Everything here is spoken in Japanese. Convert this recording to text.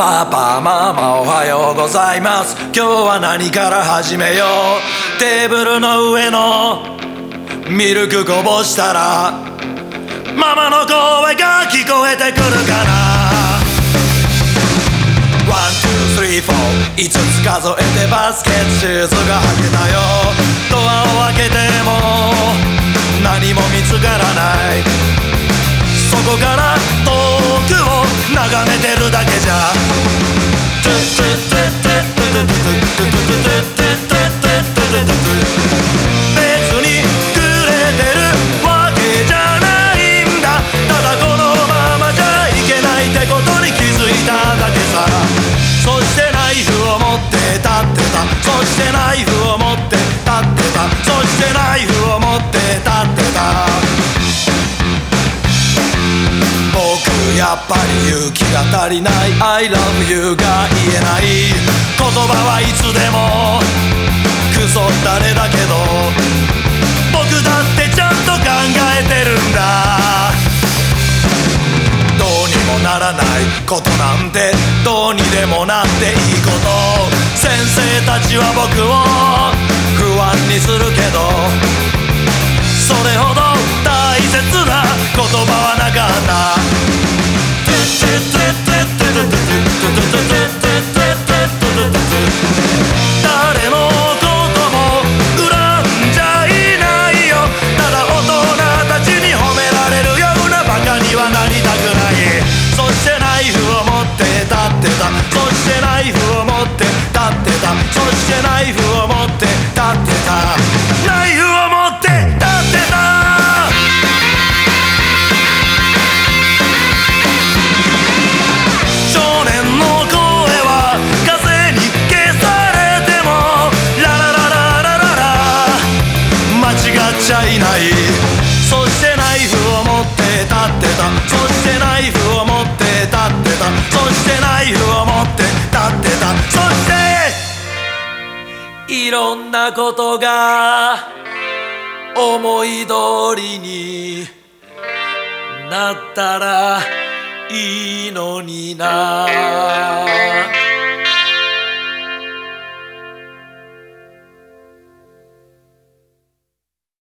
パパママおはようございます。今日は何から始めよう。テーブルの上のミルクこぼしたらママの声が聞こえてくるかな5つ数えてバスケットシューズが履けたよ。ドアを開けてもやっぱり勇気が足りない。I love you が言えない。言葉はいつでもクソ誰だけど僕だってちゃんと考えてるんだ。どうにもならないことなんてどうにでもなっていいこと。いろんなことが思い通りになったらいいのにな。